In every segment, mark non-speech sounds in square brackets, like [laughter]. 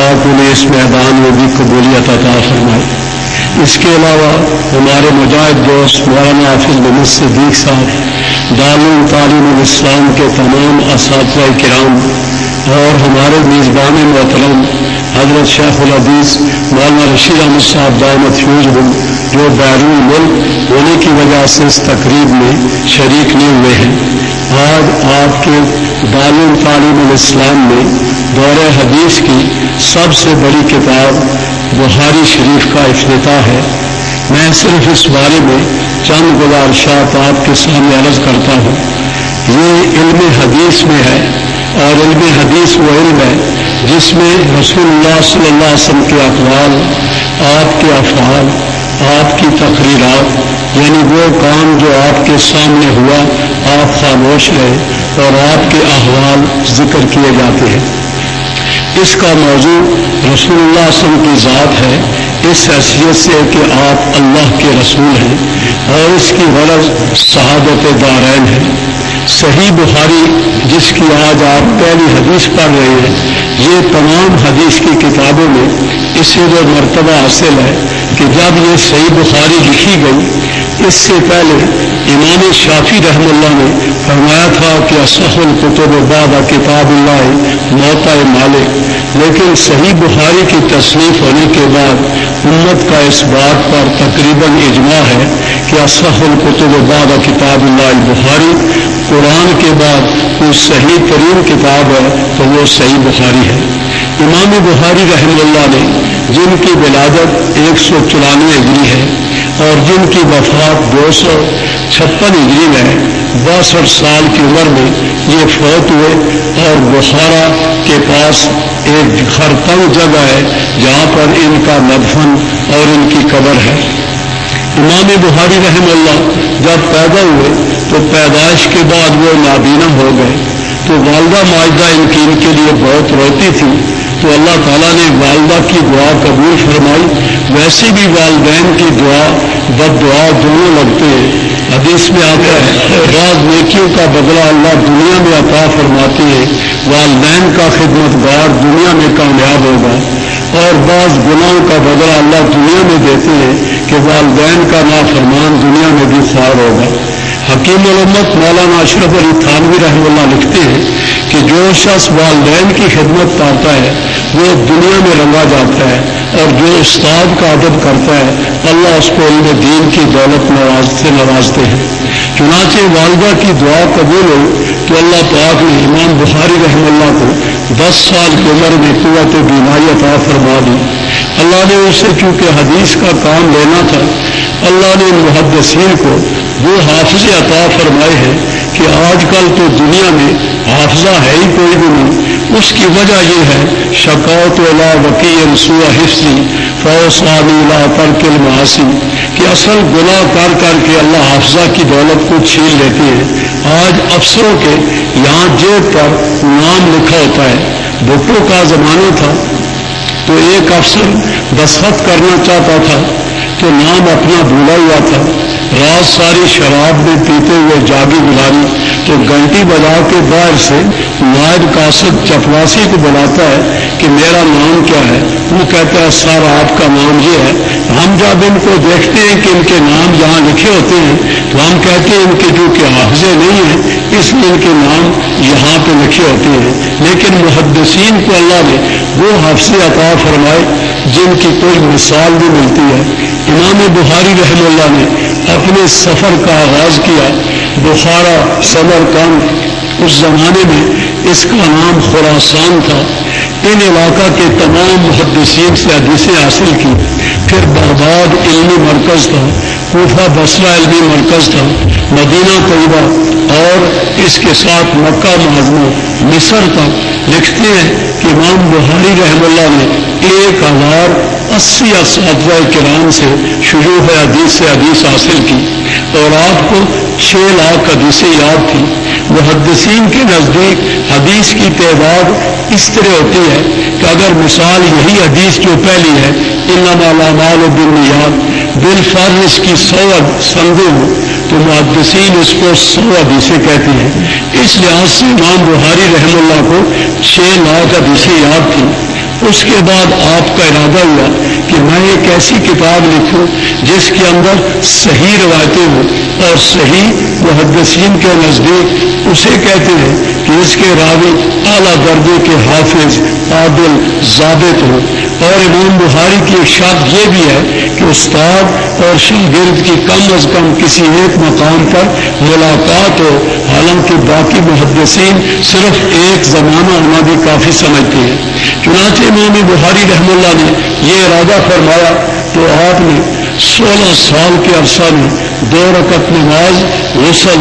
پاک انہیں اس میدان میں بھی قبولیت عطا فرمائے۔ اس کے علاوہ ہمارے مجاہد دوست مولانا حافظ محمد صدیق صاحب، دارالعلوم تعلیم الاسلام کے تمام اساتذہ کرام اور ہمارے میزبان محترم حضرت شیخ العدیث مولانا رشید احمد صاحب دامت فیوز ہوں، جو بیرون ملک ہونے کی وجہ سے اس تقریب میں شریک نہیں ہوئے ہیں۔ آج آپ کے دارال تعلیم الاسلام میں دور حدیث کی سب سے بڑی کتاب بہاری شریف کا افتتاح ہے۔ میں صرف اس بارے میں چند گزارشات آپ کے سامنے عرض کرتا ہوں۔ یہ علم حدیث میں ہے اور علم حدیث وہ علم ہے جس میں رسول اللہ صلی اللہ علیہ وسلم کے اقوال، آپ کے افعال، آپ کی تقریرات یعنی وہ کام جو آپ کے سامنے ہوا، آپ خاموش رہے اور آپ کے احوال ذکر کیے جاتے ہیں۔ اس کا موضوع رسول اللہ وسلم کی ذات ہے۔ اس حیثیت سے کہ آپ اللہ کے رسول ہیں اور اس کی غرض شہادت دارین ہے۔ صحیح بخاری، جس کی آج آپ پہلی حدیث پڑھ رہے ہیں، یہ تمام حدیث کی کتابوں میں اسے جو مرتبہ حاصل ہے۔ کہ جب یہ صحیح بخاری لکھی گئی، اس سے پہلے امام شافی رحم اللہ نے فرمایا تھا کہ اصح القتب بابا کتاب اللہ موتا مالک، لیکن صحیح بخاری کی تصنیف ہونے کے بعد امت کا اس بات پر تقریباً اجماع ہے کہ اصح القتب بابا کتاب اللہ بخاری، قرآن کے بعد کوئی صحیح ترین کتاب ہے تو وہ صحیح بخاری ہے۔ امام بخاری رحم اللہ نے جن کی ولادت ایک سو چورانوے اگری ہے اور جن کی وفات دو سو چھپن ہجری میں باسٹھ سال کی عمر میں یہ فوت ہوئے اور بخارا کے پاس ایک خرتنگ جگہ ہے جہاں پر ان کا ندفن اور ان کی قبر ہے۔ امام بخاری رحم اللہ جب پیدا ہوئے تو پیدائش کے بعد وہ نابینا ہو گئے۔ تو والدہ معاہدہ ان کی ان کے لیے بہت روتی تھی۔ تو اللہ تعالیٰ نے والدہ کی دعا قبول فرمائی، ویسے بھی والدین کی دعا بد دعا دونوں لگتے ہیں۔ حدیث میں آتا ہے، بعض نیکیوں کا بدلہ اللہ دنیا میں عطا فرماتی ہے والدین کا خدمت گار دنیا میں کامیاب ہوگا۔ اور بعض گناہوں کا بدلہ اللہ دنیا میں دیتے ہیں کہ والدین کا نافرمان دنیا میں بھی خوار ہوگا۔ حکیم علمت مولانا اشرف علی تھانوی رحم اللہ لکھتے ہیں کہ جو شخص والدین کی خدمت پاتا ہے، وہ دنیا میں رنگا جاتا ہے اور جو استاد کا ادب کرتا ہے، اللہ اس کو علم دین کی دولت نواز سے نوازتے ہیں۔ چنانچہ والدہ کی دعا قبول ہو تو اللہ پاک نے امام بخاری رحم اللہ کو دس سال کی عمر میں قوت بیماری عطا فرما دی۔ اللہ نے اسے کیونکہ حدیث کا کام لینا تھا، اللہ نے محدثین کو وہ حافظ عطا فرمائے ہیں۔ کہ آج کل تو دنیا میں حافظہ ہے ہی کوئی بھی نہیں۔ اس کی وجہ یہ ہے، شکوت ولا وکیل سوا حفظی فوسانی لا ترکل محاسی کہ اصل گناہ کر کر کے اللہ حافظہ کی دولت کو چھین لیتے ہیں۔ آج افسروں کے یہاں جیب پر نام لکھا ہوتا ہے۔ بھٹو کا زمانہ تھا۔ تو ایک افسر دستخط کرنا چاہتا تھا تو نام اپنا بھولا ہوا تھا۔ رات ساری شراب میں پیتے ہوئے جاگی گزاری تو گھنٹی بجا کے باہر سے نائب قاصد چپراسی کو بلاتا ہے کہ میرا نام کیا ہے؟ وہ کہتا ہے، سر، آپ کا نام یہ ہے۔ ہم جب ان کو دیکھتے ہیں کہ ان کے نام جہاں لکھے ہوتے ہیں، تو ہم کہتے ہیں ان کے جو کہ حافظے نہیں ہیں، اس لیے ان کے نام یہاں پہ لکھے ہوتے ہیں۔ لیکن محدثین کو اللہ نے وہ حفظ عطا فرمائے، جن کی کوئی مثال بھی ملتی ہے۔ امام بخاری رحم اللہ نے اپنے سفر کا آغاز کیا۔ بخارا سمر کن اس زمانے میں اس کا نام خوراسان تھا۔ ان علاقہ کے تمام محدثین سے حدیثیں حاصل کی۔ پھر بغداد علمی مرکز تھا، کوفہ بسرا علمی مرکز تھا۔ مدینہ طیبہ اور اس کے ساتھ مکہ معظمہ مصر تک لکھتے ہیں کہ امام بہاری رحم اللہ نے ایک ہزار اسی اساتذہ کرام سے شروع ہے حدیث سے حدیث حاصل کی اور آپ کو چھ لاکھ حدیثیں یاد تھی محدثین کے نزدیک حدیث کی تعداد اس طرح ہوتی ہے کہ اگر مثال یہی حدیث جو پہلی ہے علامال بن یاد بال فرض کی سو سنگے ہوں تو محدثین اس کو سو حدیثیں کہتے ہیں۔ اس لحاظ سے امام بہاری رحم اللہ کو چھ لاکھ حدیثیں یاد تھیں اس کے بعد آپ کا ارادہ ہوا کہ میں ایک ایسی کتاب لکھوں جس کے اندر صحیح روایتیں ہوں اور صحیح محدثین کے نزدیک اسے کہتے ہیں کہ اس کے راوی اعلیٰ درجے کے حافظ عادل ضابط ہو اور امام بخاری کی ایک شرط یہ بھی ہے کہ استاد اور شاگرد کی کم از کم کسی ایک مقام پر ملاقات ہو، حالانکہ باقی محدثین صرف ایک زمانہ ہونا بھی کافی سمجھتے ہیں۔ چنانچہ امام بخاری رحم اللہ نے یہ ارادہ فرمایا تو آپ نے سولہ سال کے عرصہ میں دو رکعت نماز غسل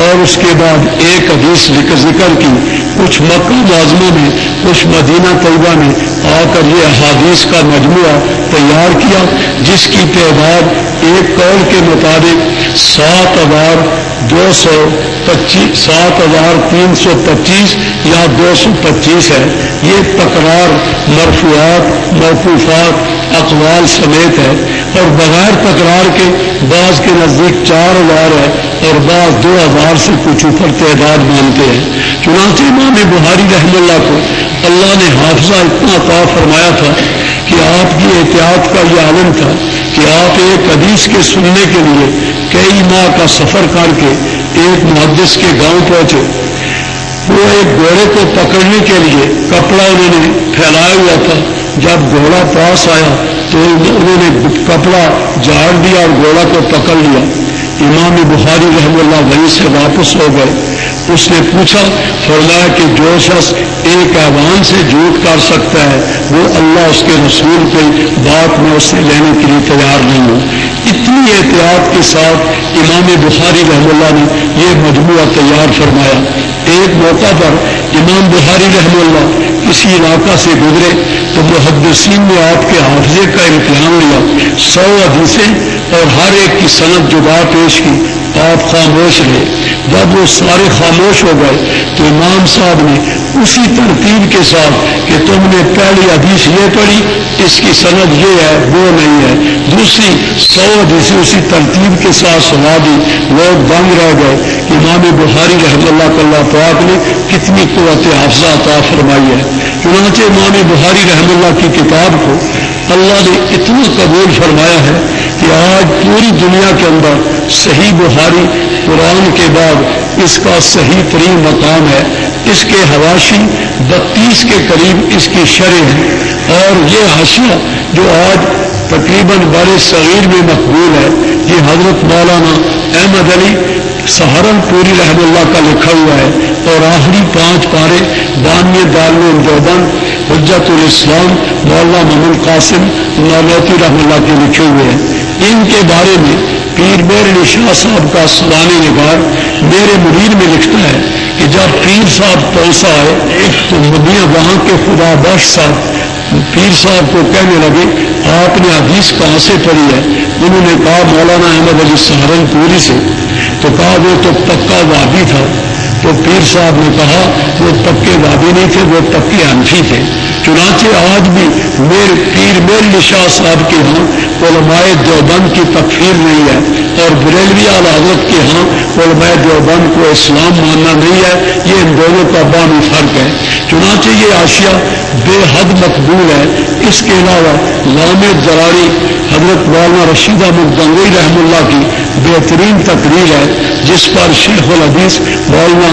اور اس کے بعد ایک حدیث ذکر کی۔ کچھ مکہ معظمہ میں، کچھ مدینہ طیبہ میں آ کر یہ احادیث کا مجموعہ تیار کیا، جس کی تعداد ایک قول کے مطابق سات ہزار دو سو پچیس سات ہزار تین سو پچیس یا دو سو پچیس ہے۔ یہ تکرار مرفوعات موقوفات اقوال سمیت ہے۔ اور بغیر تکرار کے بعض کے نزدیک چار ہزار ہے اور بعض دو ہزار سے کچھ اوپر تعداد مانتے ہیں۔ چنانچہ امام بہاری رحم اللہ کو اللہ نے حافظہ اتنا عطا فرمایا تھا کہ آپ کی احتیاط کا یہ عالم تھا کہ آپ ایک حدیث کے سننے کے لیے کئی ماہ کا سفر کر کے ایک محدث کے گاؤں پہنچے۔ وہ ایک گھوڑے کو پکڑنے کے لیے کپڑا انہوں نے پھیلایا ہوا تھا۔ جب گھوڑا پاس آیا تو انہوں نے کپڑا جھاڑ دیا اور گھوڑا کو پکڑ لیا۔ امام بخاری رحم اللہ وہیں سے واپس ہو گئے۔ اس نے پوچھا، فرمایا کہ جو شخص ایک ایوان سے جھوٹ کر سکتا ہے، وہ اللہ اس کے رسول کی بات میں اس سے لینے کے لیے تیار نہیں ہو۔ اتنی احتیاط کے ساتھ امام بخاری رحم اللہ نے یہ مجموعہ تیار فرمایا۔ ایک موقع پر امام بخاری رحم اللہ کسی علاقہ سے گزرے تو محدثین نے آپ کے حافظے کا امتحان لیا۔ سو حدیثیں اور ہر ایک کی صنعت جو بات پیش کی۔ آپ خاموش رہے۔ جب وہ سارے خاموش ہو گئے تو امام صاحب نے اسی ترتیب کے ساتھ کہ تم نے پہلی حدیث یہ پڑھی، اس کی صنعت یہ ہے، وہ نہیں ہے۔ دوسری سو حدیث اسی ترتیب کے ساتھ سنا دی۔ لوگ دنگ رہ گئے کہ امام بخاری رحم اللہ اللہ پاک نے کتنی قوت حافظہ عطا فرمائی ہے۔ چنانچہ امام بخاری رحم اللہ کی کتاب کو اللہ نے اتنا قبول فرمایا ہے کہ آج پوری دنیا کے اندر صحیح بخاری، قرآن کے بعد اس کا صحیح ترین مقام ہے۔ اس کے حواشی بتیس کے قریب اس کی شرح ہے اور یہ حاشیہ جو آج تقریباً بڑے صغیر میں مقبول ہے، یہ حضرت مولانا احمد علی سہارنپوری رحم اللہ کا لکھا ہوا ہے۔ اور آخری پانچ پارے بانوے دالم دیوبند حجت الاسلام، مولانا محمد قاسم نالوتی رحم اللہ کے لکھے ہوئے ہیں۔ ان کے بارے میں پیر میر شاہ صاحب کا سلانے نگار میرے مرید میں لکھتا ہے کہ جب پیر صاحب پہنچا ہے تو مدیاں وہاں کے خدا بخش صاحب، پیر صاحب کو کہنے لگے، آپ نے حدیث کہاں سے پڑھی ہے؟ انہوں نے کہا، مولانا احمد علی سہارنپوری سے۔ تو کہا، وہ تو پکا وادی تھا۔ تو پیر صاحب نے کہا، وہ پکے وادی نہیں تھے، وہ پکے انفی تھے۔ چنانچہ آج بھی میر پیر میر نشاہ صاحب کے ہاں علماء دیوبند کی تکفیر نہیں ہے اور بریلوی حضرت کے ہاں علماء دیوبند کو اسلام ماننا نہیں ہے، یہ ان دونوں کا بامی فرق ہے۔ چنانچہ یہ آشیا بے حد مقبول ہے۔ اس کے علاوہ لام دراری حضرت مولانا رشید احمد گنگوئی رحم اللہ کی بہترین تقریر ہے، جس پر شیخ الحدیث مولانا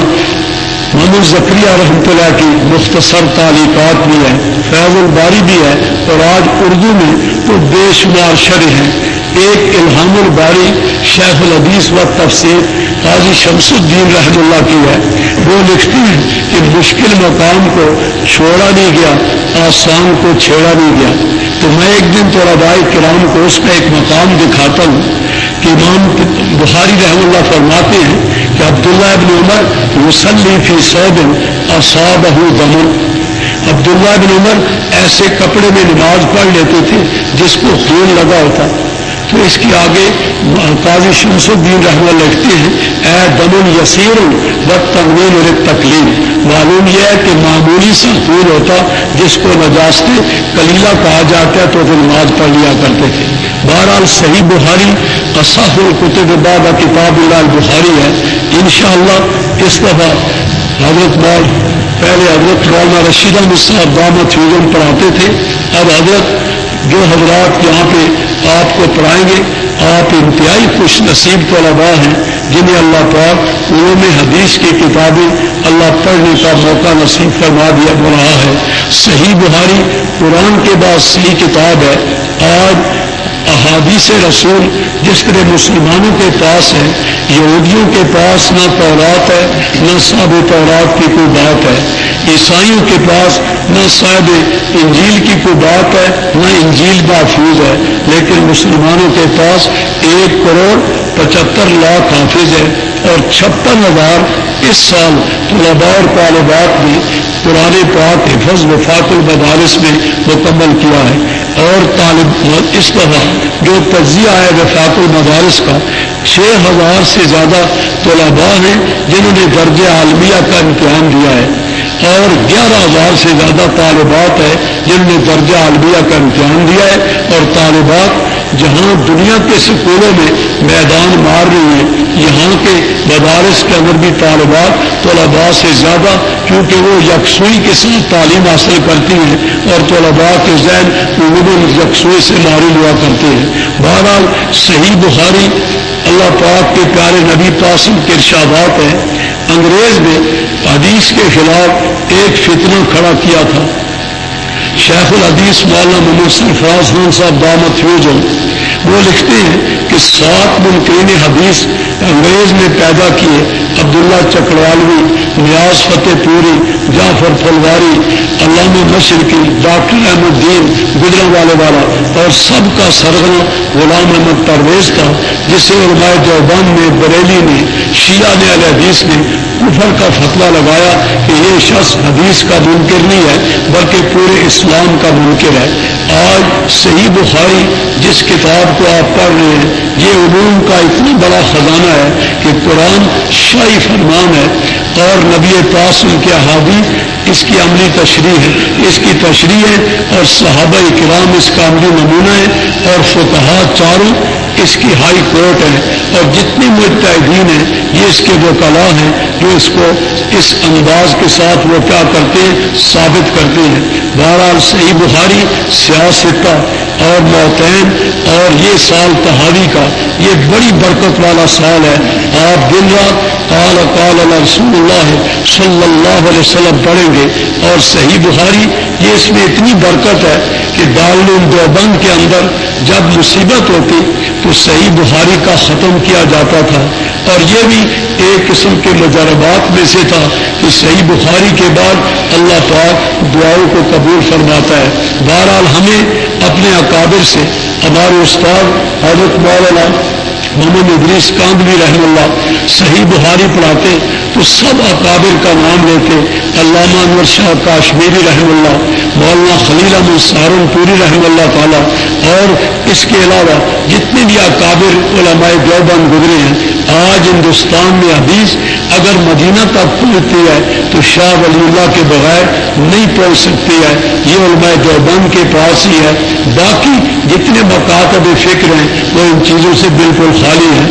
محمد زکری رحمۃ اللہ کی مختصر تعلیقات بھی ہے فیض الباری بھی ہے اور آج اردو میں تو بے شمار شرح ہیں۔ ایک الحام الباری شیخ الحدیث و تفسیر قاضی شمس الدین رحم اللہ کی ہے۔ وہ لکھتی ہیں کہ مشکل مقام کو چھوڑا نہیں گیا، آسان کو چھیڑا نہیں گیا۔ تو میں ایک دن تو ربائی کرام کو اس کا ایک مقام دکھاتا ہوں کہ امام بخاری رحم اللہ فرماتے ہیں کہ عبداللہ ابن عمر وسلی فی سعودن اصابہ دمن عبداللہ ابن عمر ایسے کپڑے میں نماز پڑھ لیتے تھے جس کو خون لگا ہوتا. تو اس کی آگے قاضی شمس الدین رحمہ لکھتے ہیں، اے دمن یسیر و تنوین اور تکلیف، معلوم یہ ہے کہ معمولی سا خون ہوتا جس کو نجاستے کلیلہ کہا جاتا ہے تو وہ نماز پڑھ لیا کرتے تھے۔ بہرحال صحیح بخاری اصح القتب بابا کتاب اللہ بخاری ہے۔ انشاءاللہ اس دفعہ حضرت بال پہلے حضرت مولانا رشیدہ مصحف دامت فیوزن پڑھاتے تھے۔ اب حضرت جو حضرات یہاں پہ آپ کو پڑھائیں گے، آپ انتہائی خوش نصیب طلباء ہیں۔ جنہیں اللہ پاک علوم حدیث کی کتابیں اللہ پڑھنے کا موقع نصیب فرما دیا رہا ہے۔ صحیح بہاری قرآن کے بعد صحیح کتاب ہے۔ آج احادیث رسول جس طرح مسلمانوں کے پاس ہے یہودیوں کے پاس نہ تورات ہے، نہ صاحب تورات کی کوئی بات ہے۔ عیسائیوں کے پاس نہ صاحب انجیل کی کوئی بات ہے، نہ انجیل محفوظ ہے۔ لیکن مسلمانوں کے پاس ایک کروڑ پچہتر لاکھ حافظ ہے اور چھپن ہزار اس سال طلباء اور طالبات بھی پرانے پاک حفظ وفاق المدارس میں مکمل کیا ہے۔ اور طالب اس طرح جو تجزیہ ہے وفاق المدارس کا، چھ ہزار سے زیادہ طلباء ہیں جنہوں نے درج عالمیہ کا امتحان دیا ہے۔ اور گیارہ ہزار سے زیادہ طالبات ہیں جنہوں نے درجہ عالمیہ کا امتحان دیا ہے۔ اور طالبات جہاں دنیا کے سکولوں میں میدان مار رہی ہیں، یہاں کے مدارس کے اندر بھی طالبات طلباء سے زیادہ، کیونکہ وہ یکسوئی کے ساتھ تعلیم حاصل کرتی ہیں اور طلباء کے ذہن عموماً یکسوئی سے ماری ہوا کرتے ہیں۔ بہرحال، صحیح بخاری اللہ پاک کے پیارے نبی قاسم کے ارشادات ہیں۔ انگریز نے حدیث کے خلاف ایک فتنہ کھڑا کیا تھا۔ شیخ الحدیث مولانا مسلم فراز خان صاحب دامت فیوجن وہ لکھتے ہیں کہ سات ممکن حدیث انگریز نے پیدا کیے عبداللہ چکروالوی نیاز فتح پوری، جعفر فلواری علامہ مشرقی ڈاکٹر احمد دین گجرا والے والا اور سب کا سرگنا غلام احمد پرویز تھا جسے علماء دیوبند نے، بریلی نے، شیعہ نے علیہ حدیث نے کفر کا فتوا لگایا کہ یہ شخص حدیث کا منکر نہیں ہے، بلکہ پورے اسلام کا منکر ہے۔ آج صحیح بخاری جس کتاب کو آپ پڑھ رہے ہیں، یہ علوم کا اتنا بڑا خزانہ ہے کہ قرآن شاہی فرمان ہے، اور نبی پاسم کے احادی اس کی عملی تشریح ہے۔ اس کی تشریح ہے اور صحابہ کرام اس کا عملی نمونہ ہے اور فتحا چاروں اس کی ہائی کورٹ ہے اور جتنے متحدین ہیں، یہ اس کے وہ کلا ہیں جو اس کو اس انداز کے ساتھ وہ کیا کرتے ہیں، ثابت کرتے ہیں۔ بہرحال صحیح بخاری سیاست اور موتین اور یہ سال تہاری کا، یہ بڑی برکت والا سال ہے۔ آپ دن رات کال کال رسول اللہ صلی اللہ علیہ وسلم پڑھیں گے اور صحیح بخاری یہ اس میں اتنی برکت ہے کہ دارالعلوم دیوبند کے اندر جب مصیبت ہوتی تو صحیح بخاری کا ختم کیا جاتا تھا اور یہ بھی ایک قسم کے مجربات میں سے تھا کہ صحیح بخاری کے بعد اللہ پاک دعاؤں کو قبول فرماتا ہے۔ بہرحال ہمیں اپنے اکابر سے ہمارے استاد حضرت مولانا محمد ادریس کاندوی رحم اللہ صحیح بخاری پڑھاتے تو سب اکابر کا نام لیتے علامہ انور شاہ کاشمیری رحم اللہ، مولانا خلیل احمد سہارن پوری رحم اللہ تعالیٰ، اور اس کے علاوہ جتنے بھی اکابر علماء دیوبند گزرے ہیں، آج ہندوستان میں حدیث اگر مدینہ تک پہنچتی ہے تو شاہ ولی اللہ کے بغیر نہیں پہنچ سکتی ہے۔ یہ علماء دیوبند کے پاس ہی ہے۔ باقی جتنے مکاتب فکر ہیں، وہ ان چیزوں سے بالکل خالی ہیں۔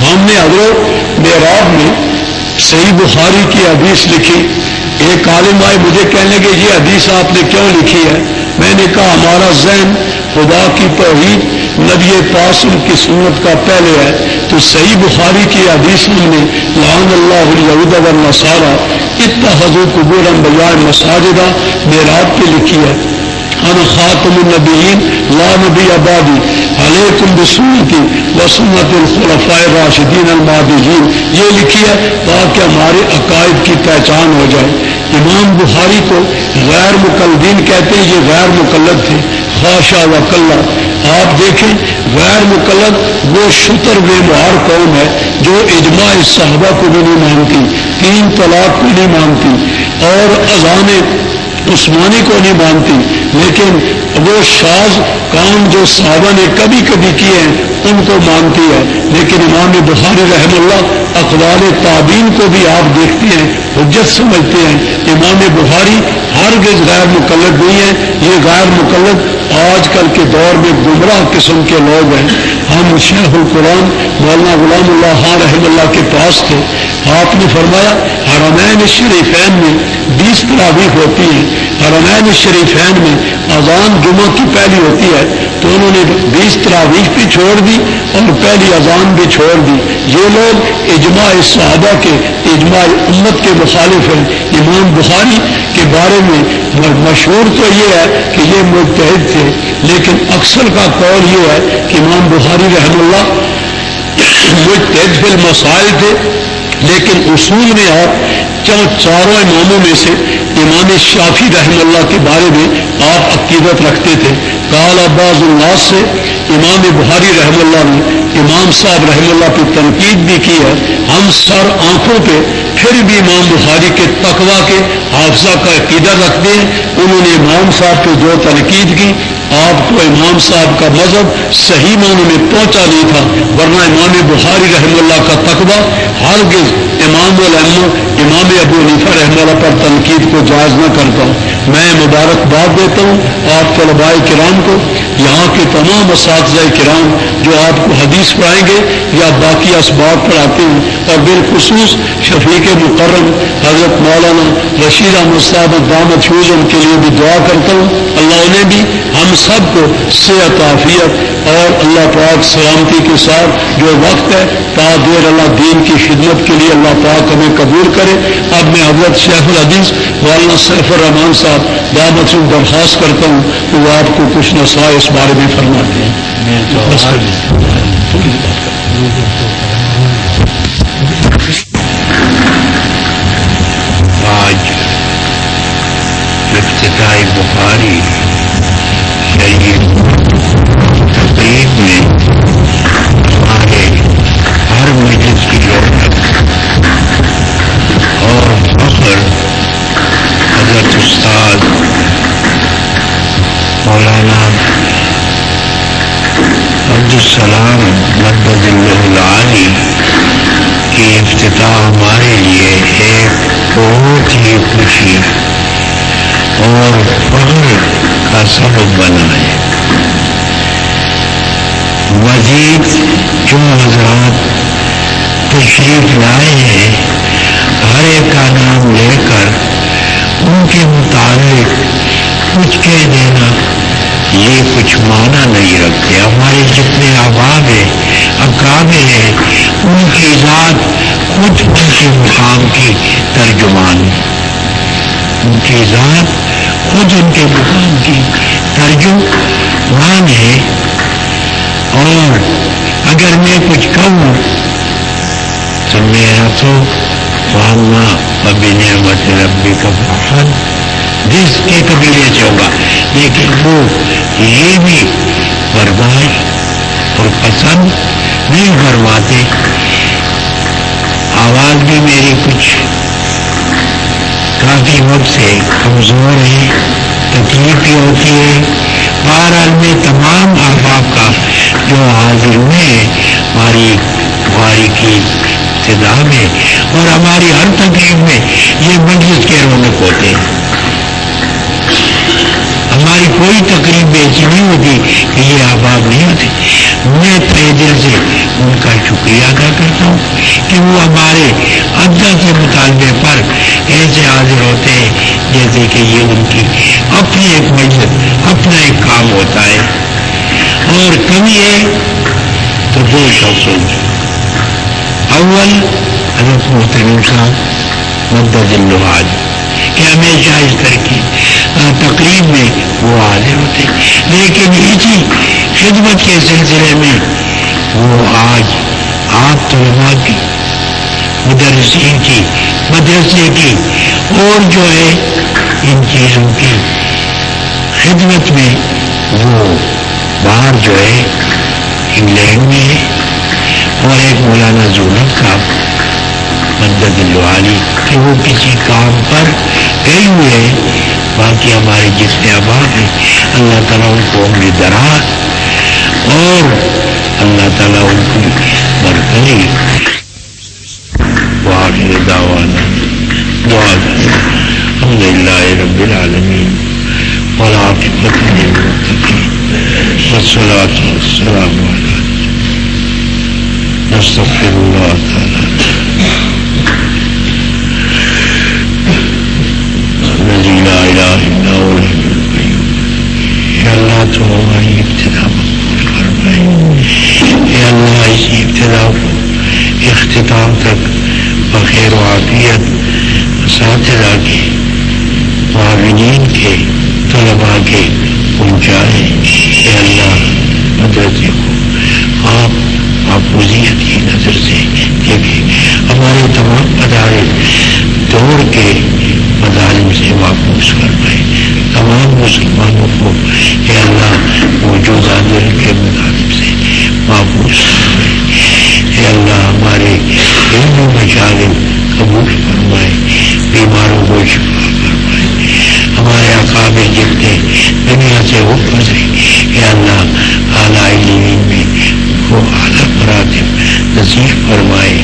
ہم نے حضرت معراب میں صحیح بخاری کی حدیث لکھی۔ ایک عالم آئے مجھے کہنے کہ یہ حدیث آپ نے کیوں لکھی ہے؟ میں نے کہا، ہمارا ذہن خدا کی توحید، نبی پاس ان کی سنت کا پہلے ہے۔ تو صحیح بخاری کی حدیث نے لان اللہ نسارا اتنا حضور قبور بجائے مساجدہ میراب پہ لکھی ہے۔ ان خاتم النبیین، لا نبی آبادی علیکم بسنتی وسنت الخلفاء راشدین المادین یہ لکھی ہے تاکہ ہمارے عقائد کی پہچان ہو جائے۔ امام بخاری کو غیر مقلدین کہتے ہیں، یہ غیر مقلد تھے۔ خواشہ و آپ دیکھیں، غیر مقلد وہ شتر بے مہار قوم ہے جو اجماع صحابہ کو بھی نہیں مانتی، تین طلاق کو نہیں مانتی، اور اذان عثمانی کو نہیں مانتی۔ لیکن وہ شاز کام جو صحابہ نے کبھی کبھی کیے ہیں، ان کو مانتی ہے۔ لیکن امام بخاری رحم اللہ اقوال تعبین کو بھی آپ دیکھتے ہیں، حجت سمجھتے ہیں۔ امام بخاری ہر گز غیر مقلد نہیں ہے یہ غیر مقلد آج کل کے دور میں گمراہ قسم کے لوگ ہیں۔ ہم شیخ القرآن مولانا غلام اللہ خان رحم اللہ کے پاس تھے۔ آپ نے فرمایا، حرمین شریفین میں بیس تراویح ہوتی ہیں۔ حرمین شریفین میں اذان جمعہ کی پہلی ہوتی ہے۔ تو انہوں نے بیس تراویح بھی چھوڑ دی اور پہلی اذان بھی چھوڑ دی۔ یہ لوگ اجماع صحابہ کے، اجماع امت کے مخالف ہیں۔ امام بخاری کے بارے میں مشہور تو یہ ہے کہ یہ متحد تھے، لیکن اکثر کا قول یہ ہے کہ امام بخاری رحم اللہ متحد فی المسائل تھے، لیکن اصول میں آپ چاروں اماموں میں سے امام شافی رحم اللہ کے بارے میں آپ عقیدت رکھتے تھے۔ کال عباس الناس سے امام بخاری رحم اللہ نے امام صاحب رحم اللہ کی تنقید بھی کی ہے۔ ہم سر آنکھوں پہ پھر بھی امام بخاری کے تقوا کے حافظہ کا عقیدہ رکھتے ہیں۔ انہوں نے امام صاحب پہ جو تنقید کی آپ کو امام صاحب کا مذہب صحیح معنی میں پہنچا نہیں تھا، ورنہ امام بخاری رحم اللہ کا تقبہ ہرگز امام الحم امام ابو نیفا رحم اللہ پر تنقید کو جائز نہ کرتا۔ ہوں میں مبارکباد دیتا ہوں آپ طلباء کرام کو۔ یہاں کے تمام اساتذہ کرام جو آپ کو حدیث پڑھائیں گے یا باقی اسباب پڑھاتے ہیں، اور بالخصوص شفیق مقرم حضرت مولانا رشید احمد صاحب دامت فیوزن کے لیے بھی دعا کرتا ہوں۔ اللہ انہیں بھی ہم سب کو صحت عافیت اور اللہ پاک سلامتی کے ساتھ جو وقت ہے، تا دیر اللہ دین کی خدمت کے لیے اللہ پاک ہمیں قبول کرے۔ اب میں حضرت شیخ العدیث مولانا سیف الرحمان صاحب دامت سے درخواست کرتا ہوں کہ وہ آپ کو کچھ نسا اس بارے میں فرماتے ہیں۔ آج افتتاحی بخاری شریف تقریب میں ہمارے ہر مجلس کی رونق اور فخر حضرت استاد مولانا عبدالسلام محمد اللہ علی کی افتتاح ہمارے لیے ایک بہت ہی خوشی اور فخر کا سبب بنا ہے۔ مزید جو حضرات تشریف لائے ہیں، ہر ایک کا نام لے کر ان کے مطابق کچھ کہہ دینا۔ یہ کچھ معنی نہیں رکھتے۔ ہمارے جتنے آباد ہیں اکابے ہیں، ان کی ذات خود ان کے مقام کی ترجمان۔ ان کی ذات خود ان کے مقام کی ترجمان ہے۔ اور اگر میں کچھ کہوں، تو میرا تو ماننا ابھی نعمت ربی کا بہن جس کے قبیلے سے ہوگا۔ لیکن وہ یہ بھی برداشت اور پسند نہیں فرماتے۔ آواز بھی میری کچھ کافی وقت سے کمزور ہے، تکلیف بھی ہوتی ہے۔ بہرحال میں تمام احباب کا جو حاضر ہوئے ہیں، ہماری بخاری کی ابتدا میں اور ہماری ہر تقریب میں یہ مجلس کے رونق ہوتے ہیں۔ ہماری کوئی تقریب ایسی نہیں ہوتی کہ یہ احباب نہیں ہوتے میں تہ دل سے ان کا شکریہ ادا کرتا ہوں کہ وہ ہمارے ادھر کے مطالبے پر ایسے حاضر ہوتے ہیں جیسے کہ یہ ان کی اپنی ایک مجلس، اپنا ایک کام ہوتا ہے۔ اور کمی ہے تو دو شخص اول حضرت محترم صاحب مدد اللہ کہ ہمیشہ اس طرح کی تقریب میں وہ حاضر ہوتے۔ لیکن اسی خدمت کے سلسلے میں وہ آج آپ طلبا کی، مدرسین کی، مدرسے کی، اور جو ہے ان چیزوں کی خدمت میں وہ باہر جو ہے انگلینڈ میں ہے۔ اور ایک مولانا زولت کا مدد الوالی کہ وہ کسی کام پر گئے ہوئے ہیں۔ باقی ہمارے جتنے آباد ہیں، اللہ تعالیٰ ان کو عمر دراز اور اللہ تعالیٰ ان کو برکری واخر دعوانا دعا الحمد للہ رب العالمین۔ والعاقبت للمتقین۔ والصلاة والسلام على نستغفر الله تعالى لا الہ الا هو یا اللہ تو ہماری ابتدا مقبول فرمائے یا اللہ اسی ابتدا کو اختتام تک بخیر و عافیت اساتذہ کے معاونین کے طلباء کے پہنچائے اے اللہ مدرس کو آپ محفوظیت کی نظر سے دیکھیں۔ ہمارے تمام ادارے دوڑ کے مظالم سے محفوظ فرمائے۔ تمام مسلمانوں کو اے اللہ موجودہ دل کے مظالم سے محفوظ فرمائے۔ اے اللہ ہمارے علم و مشاغل قبول فرمائے۔ بیماروں کو شفا فرمائے۔ ہمارے اقابل جتنے دنیا سے وہ گزرے اے اللہ اعلیٰ علم میں وہ اعلیٰ مراتب نصیب فرمائے۔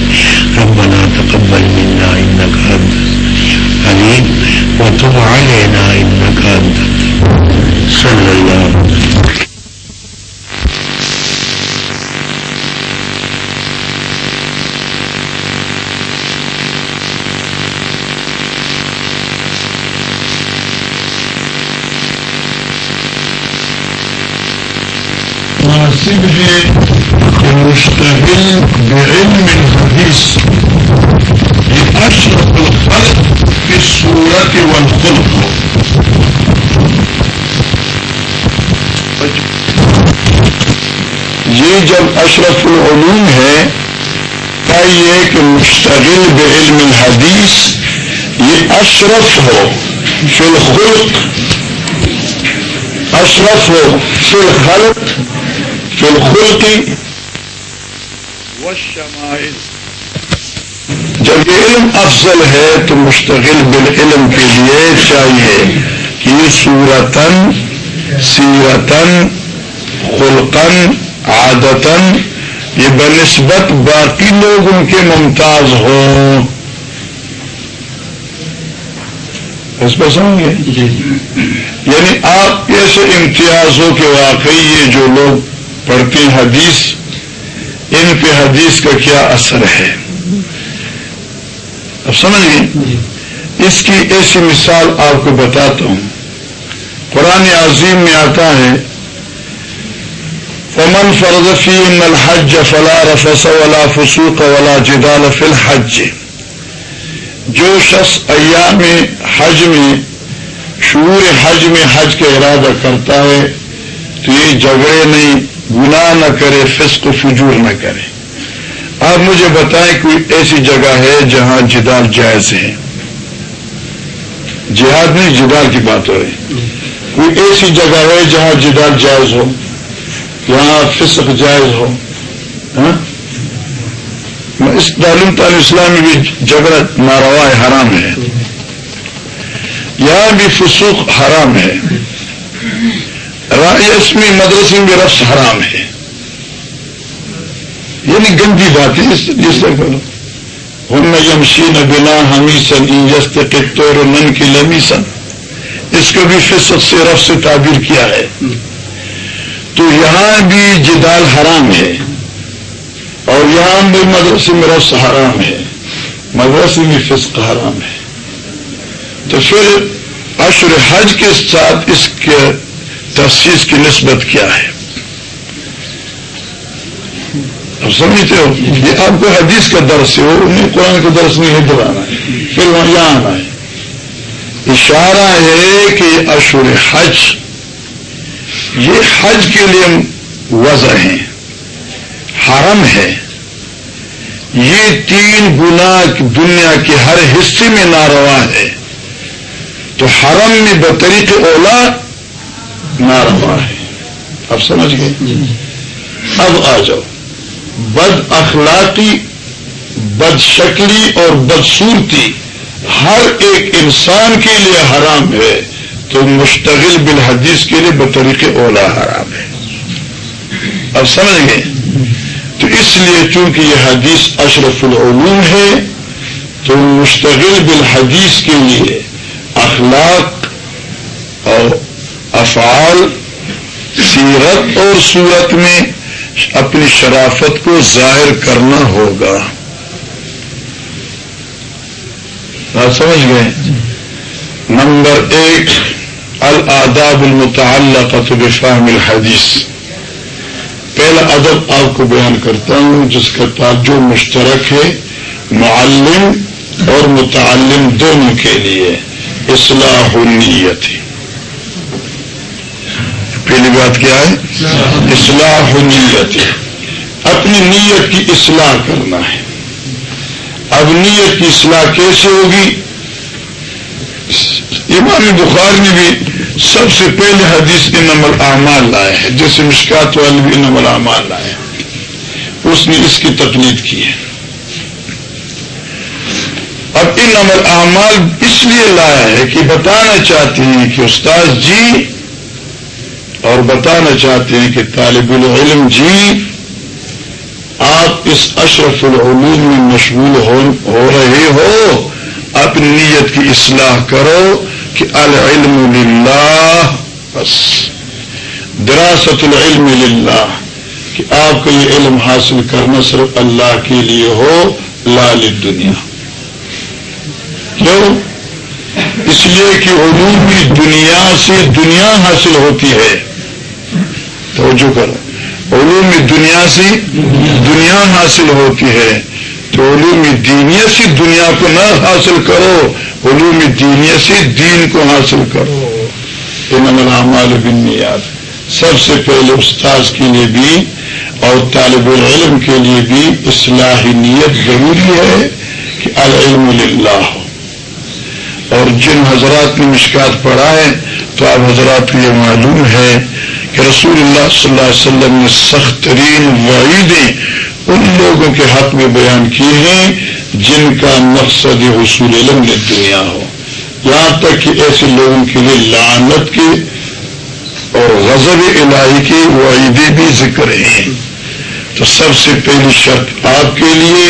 ربنا تقبل منا انك انت عليم وتب علينا إنك أنت. صلى الله عليه وسلم. مناسب ہے مشتغل بعلم الحدیث یہ اشرف الخلق کی صورت والخلق یہ جب اشرف العلوم ہے یہ کہ مشتغل بعلم الحدیث، یہ اشرف ہو، فی الخلق، اشرف ہو، فی الخلق، فی الخلقی۔ والشمائل۔ جب یہ علم افضل ہے تو مشتغل بالعلم کے لیے چاہیے کہ یہ صورتن سیرتن خلقن عادتن یہ بنسبت باقی لوگ ان کے ممتاز ہوں۔ اس پر سمجھ گے؟ جی۔ یعنی آپ ایسے امتیاز ہو کہ واقعی یہ جو لوگ پڑھتے ہیں حدیث ان پہ حدیث کا کیا اثر ہے؟ اب سمجھ گئے؟ اس کی ایسی مثال آپ کو بتاتا ہوں۔ قرآن عظیم میں آتا ہے فمن فرضفی ان الحج فلا رفس ولا فسوق ولا جدال فی الحج جو شخص ایام حج میں شعور حج میں حج کا ارادہ کرتا ہے تو یہ جھگڑے نہیں گناہ نہ کرے فسق و فجور نہ کرے۔ آپ مجھے بتائیں کوئی ایسی جگہ ہے جہاں جدال جائز ہے جہاد نہیں، جدال کی بات ہو رہی۔ کوئی ایسی جگہ ہے جہاں جدال جائز ہو؟ جہاں فسق جائز ہو؟ ہاں؟ اس تعلیم تعلیم اسلام میں بھی جگہ ناروا ہے، حرام ہے۔ یہاں بھی فسوق حرام ہے۔ اسمی مدرسے میں رفس حرام ہے۔ یعنی گندی بات ہے جس سے کرو ہم یمشی نہ بنا ہمی سن انجست اور کی لمی سن اس کو بھی فصد سے رف سے تعبیر کیا ہے۔ تو یہاں بھی جدال حرام ہے۔ اور یہاں بھی مدرسے میں رفس حرام ہے۔ مدرسے میں فسق حرام ہے۔ تو پھر عشر حج کے ساتھ اس کے تفصیص کی نسبت کیا ہے اب سمجھتے ہو یہ آپ کو حدیث کا درس ہے انہیں قرآن کا درس نہیں ادھر آنا ہے پھر وہاں یہاں آنا ہے اشارہ ہے کہ اشور حج یہ حج کے لیے وضع ہیں حرم ہے یہ تین گنا دنیا کے ہر حصے میں ناروا ہے تو حرم میں بطریق اولا ناروا ہے اب سمجھ گئے اب آ جاؤ بد اخلاقی، بد شکلی اور بدسورتی ہر ایک انسان کے لیے حرام ہے، تو مشتغل بالحدیث کے لیے بطریق اولا حرام ہے۔ اب سمجھ گئے تو اس لیے چونکہ یہ حدیث اشرف العلوم ہے، تو مشتغل بالحدیث کے لیے اخلاق اور افعال، سیرت اور صورت میں اپنی شرافت کو ظاہر کرنا ہوگا۔ آپ سمجھ گئے؟ نمبر ایک، الاداب المتعلقہ بفہم الحدیث۔ پہلا ادب آپ کو بیان کرتا ہوں، جس کا تعجب مشترک ہے، معلم اور متعلم دونوں کے لیے۔ اصلاح النیت۔ پہلی بات کیا ہے؟ اصلاح نیت۔ اپنی نیت کی اصلاح کرنا ہے۔ اب نیت کی اصلاح کیسے ہوگی؟ امام بخار نے بھی سب سے پہلے حدیث ان عمل اعمال لائے ہیں جیسے مشکات والے بھی ان اعمال لائے ہیں اس نے اس کی تکلیف کی ہے۔ اب ان عمل اعمال اس لیے لایا ہے کہ بتانا چاہتے ہیں کہ استاد جی اور بتانا چاہتے ہیں کہ طالب العلم جی آپ اس اشرف العلوم میں مشغول ہو رہے ہو، اپنی نیت کی اصلاح کرو کہ العلم للہ، بس۔ دراصت العلم للہ، کہ آپ کو یہ علم حاصل کرنا صرف اللہ کے لیے ہو لال دنیا کیوں؟ اس لیے کہ علومی دنیا سے دنیا حاصل ہوتی ہے۔ توجہ کرو علوم دنیا سے دنیا حاصل ہوتی ہے۔ تو علوم دینیا سے دنیا کو نہ حاصل کرو، علوم دینیا سے دین کو حاصل کرو۔ ان بنیاد سب سے پہلے استاذ کے لیے بھی اور طالب العلم کے لیے بھی اصلاحی نیت ضروری ہے کہ العلم للہ ہو۔ اور جن حضرات نے مشکات پڑھا ہے تو آپ حضرات کو یہ معلوم ہے کہ رسول اللہ صلی اللہ علیہ وسلم نے سخت ترین وعیدیں ان لوگوں کے حق میں بیان کی ہیں جن کا مقصد حصول علم دنیا ہو۔ یہاں تک کہ ایسے لوگوں کے لیے لعنت کی اور غضب الہی کی وعیدیں بھی ذکر ہیں۔ تو سب سے پہلی شرط آپ کے لیے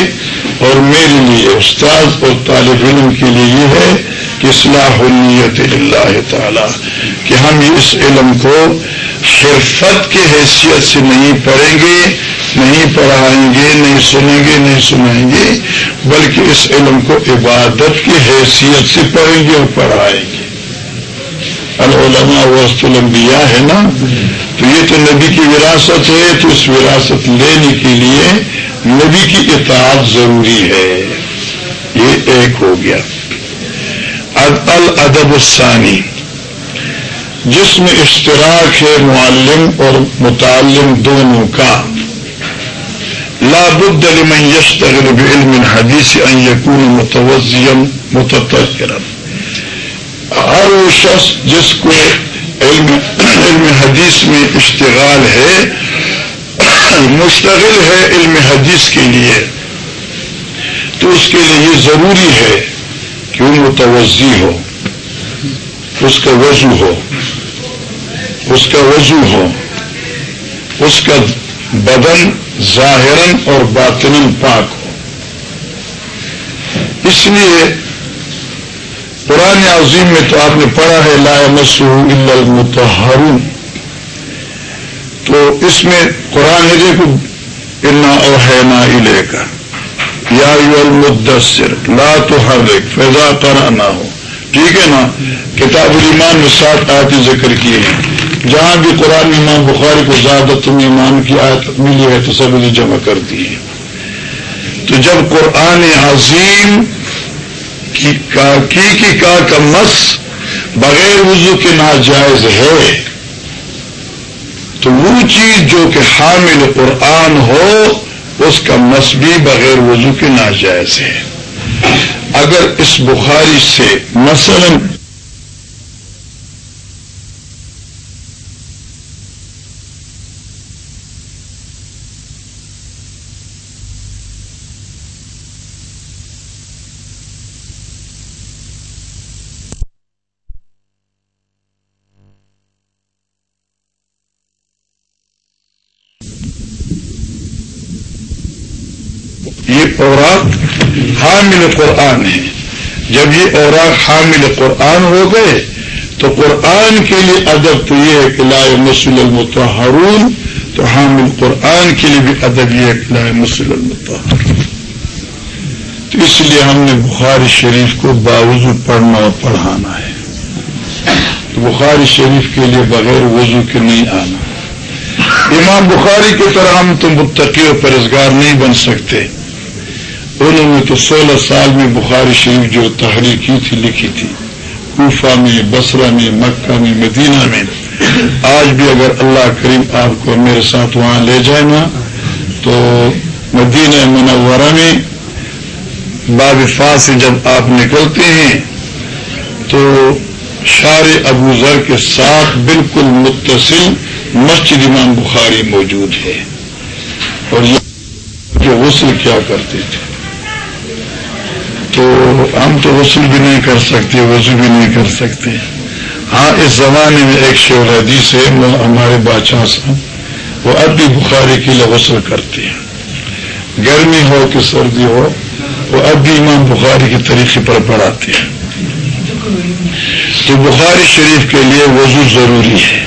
اور میرے لیے استاد اور طالب علم کے لیے یہ ہے کہ اصلاح نیت اللہ تعالی، کہ ہم اس علم کو حرفت کی حیثیت سے نہیں پڑھیں گے، نہیں پڑھائیں گے، نہیں سنیں گے، نہیں سنائیں گے، بلکہ اس علم کو عبادت کی حیثیت سے پڑھیں گے اور پڑھائیں گے۔ العلماء وسط الانبیاء ہے نا؟ تو یہ تو نبی کی وراثت ہے، تو اس وراثت لینے کے لیے نبی کی اطاعت ضروری ہے۔ یہ ایک ہو گیا۔ الادب الثانی۔ جس میں اشتراک ہے معلم اور متعلم دونوں کا۔ لابد لمن يشتغل بعلم الحديث ان يكون متوزيا متطهرا۔ ہر وہ شخص جس کو علم علم حدیث میں اشتغال ہے، مشتغل ہے علم حدیث کے لیے، تو اس کے لیے یہ ضروری ہے کہ وہ متوزی ہو، اس کا وضو ہو۔ اس کا وضو ہو، اس کا بدن ظاہرن اور باطن پاک ہو۔ اس لیے پرانے عظیم میں تو آپ نے پڑھا ہے، لا مسو المتحرون تو اس میں قرآن ہے، دیکھو، انا اوہینا لے کر یا المدثر، لا تو ہر ایک فیضا کرا نہ ہو ٹھیک ہے نا؟ کتاب الایمان میں سات آیتیں ذکر کی ہیں۔ جہاں بھی قرآن امام بخاری کو زیادہ تم ایمان کی آیت ملی ہے تو سب انہیں جمع کر دی ہے تو جب قرآن عظیم کی کی کا کا مس بغیر وضو کے ناجائز ہے، تو وہ چیز جو کہ حامل قرآن ہو، اس کا مس بھی بغیر وضو کے ناجائز ہے۔ اگر اس بخاری سے مثلا یہ اوراق حامل قرآن ہے۔ جب یہ اوراق حامل قرآن ہو گئے، تو قرآن کے لیے ادب تو یہ ہے کہ لائے مسل المتحرون تو حامل قرآن کے لیے بھی ادب یہ ہے کہ لائے مسل المتحرون تو اس لیے ہم نے بخاری شریف کو باوضو پڑھنا اور پڑھانا ہے۔ تو بخاری شریف کے لیے بغیر وضو کے نہیں آنا۔ امام بخاری کی طرح ہم تو متقی و پرزگار نہیں بن سکتے۔ انہوں نے تو سولہ سال میں بخاری شریف جو تحریر کی تھی، لکھی تھی۔ کوفہ میں بسرا میں، مکہ میں، مدینہ میں۔ آج بھی اگر اللہ کریم آپ کو میرے ساتھ وہاں لے جائے نا، تو مدینہ منورہ میں باب فا سے جب آپ نکلتے ہیں، تو شار ابو ذر کے ساتھ بالکل متصل مسجد امام بخاری موجود ہے۔ اور یہ جو غسل کیا کرتے تھے۔ تو ہم تو غسل بھی نہیں کر سکتے، وضو بھی نہیں کر سکتے۔ ہاں اس زمانے میں ایک شیور حدیث ہے ہمارے بادشاہ صاحب وہ اب بھی بخاری کے لیے غسل کرتے ہیں۔ گرمی ہو کہ سردی ہو، وہ اب بھی امام بخاری کے طریقے پر پڑھاتے ہیں۔ تو بخاری شریف کے لیے وضو ضروری ہے۔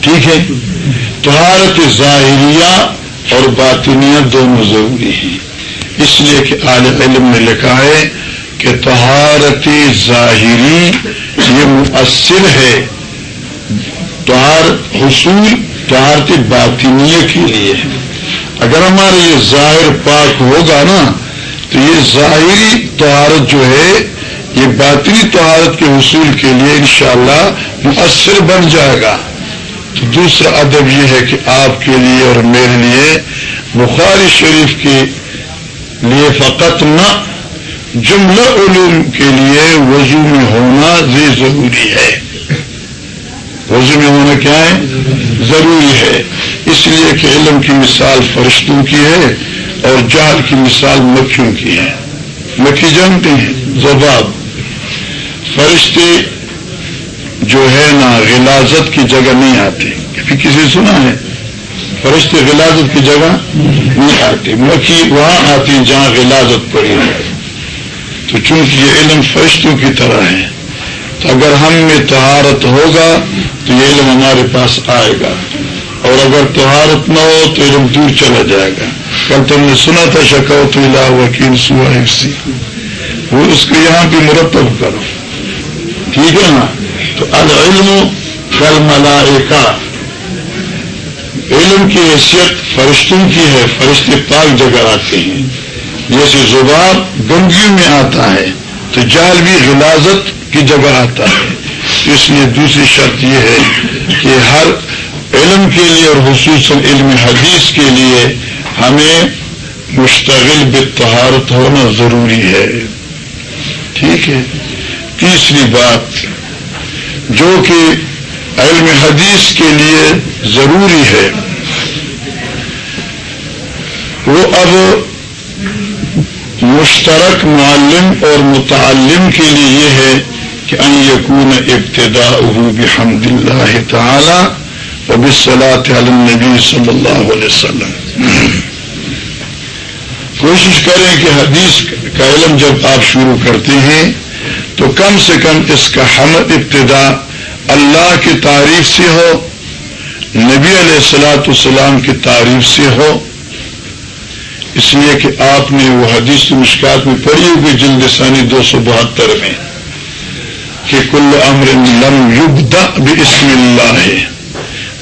ٹھیک ہے؟ تہارت ظاہریہ اور باطنیہ دونوں ضروری ہیں۔ اس لیے کہ عال علم نے لکھا ہے کہ تہارت ظاہری یہ مؤثر ہے تہار حصول تہارت باطنیہ کے لیے۔ اگر ہمارا یہ ظاہر پاک ہوگا نا، تو یہ ظاہری تہارت جو ہے، یہ باطنی تہارت کے حصول کے لیے انشاءاللہ مؤثر بن جائے گا۔ تو دوسرا ادب یہ ہے کہ آپ کے لیے اور میرے لیے بخاری شریف کی لیے فقط نہ جملہ علوم کے لیے وضو میں ہونا یہ ضروری ہے۔ وضو میں ہونا کیا ہے؟ ضروری ہے۔ اس لیے کہ علم کی مثال فرشتوں کی ہے اور جال کی مثال مکھیوں کی ہے۔ مکھی جانتے ہیں؟ زباب فرشتے جو ہے نا غلازت کی جگہ نہیں آتے۔ کبھی کسی سنا ہے۔ فرشتے غلازت کی جگہ نہیں آتی مکھی وہاں آتی جہاں غلازت پڑی۔ ہے تو چونکہ یہ علم فرشتوں کی طرح ہے، تو اگر ہم میں تہارت ہوگا تو یہ علم ہمارے پاس آئے گا۔ اور اگر تہارت نہ ہو تو علم دور چلا جائے گا۔ کل تم نے سنا تھا شکو تو اللہ وکیل سوا سی وہ اس کو یہاں بھی مرتب کرو۔ ٹھیک ہے نا؟ تو العلم کل ملائکہ علم کی حیثیت فرشتوں کی ہے فرشتے پاک جگہ آتے ہیں جیسے زباب گنگیوں میں آتا ہے، تو جال بھی غلازت کی جگہ آتا ہے۔ اس لیے دوسری شرط یہ ہے کہ ہر علم کے لیے اور خصوصاً علم حدیث کے لیے ہمیں مشتغل بتہارت ہونا ضروری ہے۔ ٹھیک ہے۔ تیسری بات، جو کہ علم حدیث کے لیے ضروری ہے۔ وہ اب مشترک معلم اور متعلم کے لیے یہ ہے کہ ان یقون ابتدا بحمد اللہ تعالی و بصلاۃ علم نبی صلی اللہ علیہ وسلم۔ کوشش کریں کہ حدیث کا علم جب آپ شروع کرتے ہیں تو کم سے کم اس کا حمد ابتدا اللہ کی تعریف سے ہو، نبی علیہ السلاۃ السلام کی تعریف سے ہو۔ اس لیے کہ آپ نے وہ حدیث مشکات میں پڑھی ہوئی جلد ثانی دو سو بہتر میں، کہ کل امر لم یبدا بسم اللہ۔ ہے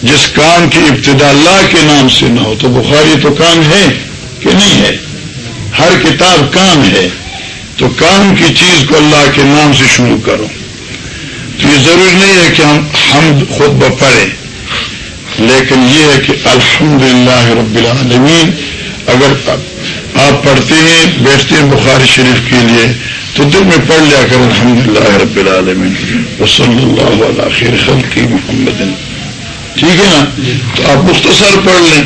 جس کام کی ابتدا اللہ کے نام سے نہ ہو، تو بخاری تو کام ہے کہ نہیں ہے؟ ہر کتاب کام ہے۔ تو کام کی چیز کو اللہ کے نام سے شروع کرو۔ تو یہ ضروری نہیں ہے کہ ہم ہم خود پڑھیں، لیکن یہ ہے کہ الحمد رب العالمین اگر آپ پڑھتے ہیں، بیٹھتے ہیں بخاری شریف کے لیے، تو دل میں پڑھ لیا کر الحمد للہ رب العالمین۔ وصلی اللہ علیہ خیر خلقی محمد۔ ٹھیک ہے نا؟ تو آپ مختصر پڑھ لیں۔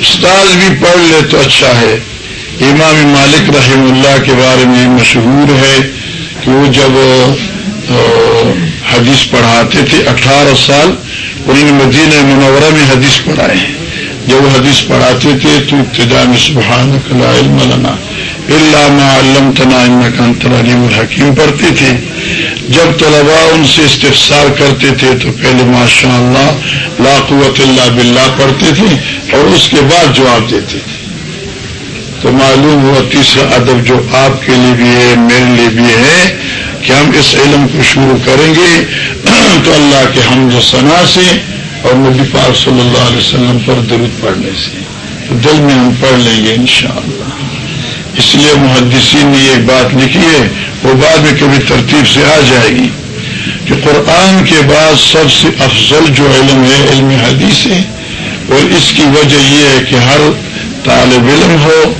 استاد بھی پڑھ لے تو اچھا ہے۔ امام مالک رحم اللہ کے بارے میں مشہور ہے کہ وہ جب حدیث پڑھاتے تھے، اٹھارہ سال انہوں نے مدینہ منورہ میں حدیث پڑھائے ہیں۔ جب وہ حدیث پڑھاتے تھے تو ابتدا میں سبحان لا علم لنا اللہ ما علمتنا انك انت العلیم الحکیم پڑھتے تھے۔ جب طلباء ان سے استفسار کرتے تھے تو پہلے ماشاء اللہ لا قوت اللہ باللہ پڑھتے تھے اور اس کے بعد جواب دیتے تھے۔ تو معلوم ہوا تیسرا ادب جو آپ کے لیے بھی ہے، میرے لیے بھی ہے کہ ہم اس علم کو شروع کریں گے [clears throat] تو اللہ کے ہم جو سنا سے اور نبی پاک صلی اللہ علیہ وسلم پر درود پڑھنے سے۔ تو دل میں ہم پڑھ لیں گے انشاءاللہ۔ اس لیے محدثین نے ایک بات لکھی ہے، وہ بعد میں کبھی ترتیب سے آ جائے گی کہ قرآن کے بعد سب سے افضل جو علم ہے، علم حدیث ہے۔ اور اس کی وجہ یہ ہے کہ ہر طالب علم ہو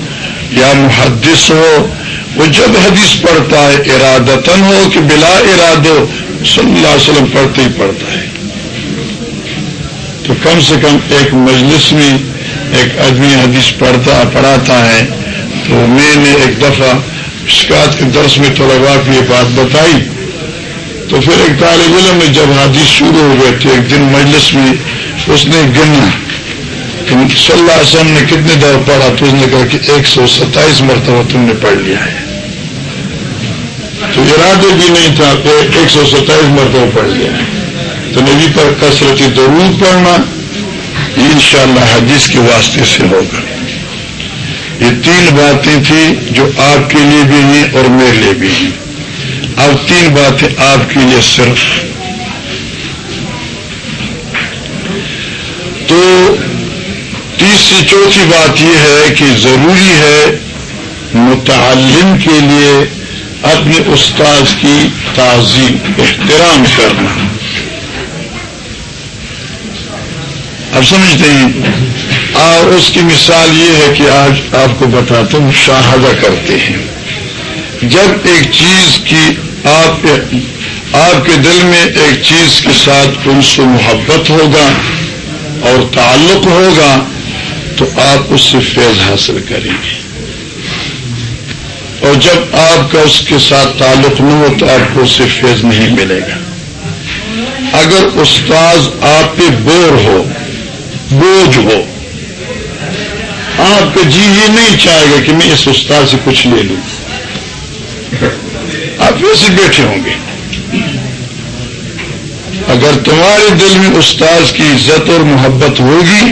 یا محدث ہو وہ جب حدیث پڑھتا ہے ارادتن ہو کہ بلا ارادو صلی اللہ علیہ وسلم پڑھتے ہی پڑھتا ہے۔ تو کم سے کم ایک مجلس میں ایک آدمی حدیث پڑھتا پڑھاتا ہے تو میں نے ایک دفعہ شکایت کے درس میں طلبا کی یہ بات بتائی۔ تو پھر ایک طالب علم میں جب حدیث شروع ہو گئے تھے ایک دن مجلس میں اس نے گنا صلی اللہ علیہ وسلم نے کتنے دور پڑھا تو اس نے کہا کہ ایک سو ستائیس مرتبہ تم نے پڑھ لیا ہے۔ تو ارادے بھی جی نہیں تھا کہ ایک سو ستائیس مرتبہ پڑھ لیا تو نبی پر کثرتی درود پڑھنا یہ انشاءاللہ حدیث کے واسطے سے ہوگا۔ یہ تین باتیں تھیں جو آپ کے لیے بھی ہیں اور میرے لیے بھی ہیں۔ اب تین باتیں آپ کے لیے صرف۔ تو تیسری چوتھی بات یہ ہے کہ ضروری ہے متعلم کے لیے اپنے استاذ کی تعظیم، احترام کرنا۔ اب سمجھتے ہیں؟ اور اس کی مثال یہ ہے کہ آج آپ کو بتاتا ہوں مشاہدہ کرتے ہیں۔ جب ایک چیز کی آپ آپ کے دل میں ایک چیز کے ساتھ ان سے محبت ہوگا اور تعلق ہوگا، تو آپ اس سے فیض حاصل کریں گے۔ اور جب آپ کا اس کے ساتھ تعلق نہ ہو تو آپ کو اس سے فیض نہیں ملے گا۔ اگر استاذ آپ پہ بور ہو، بوجھ ہو، آپ کا جی یہ نہیں چاہے گا کہ میں اس استاد سے کچھ لے لوں۔ آپ ویسے بیٹھے ہوں گے۔ اگر تمہارے دل میں استاذ کی عزت اور محبت ہوگی،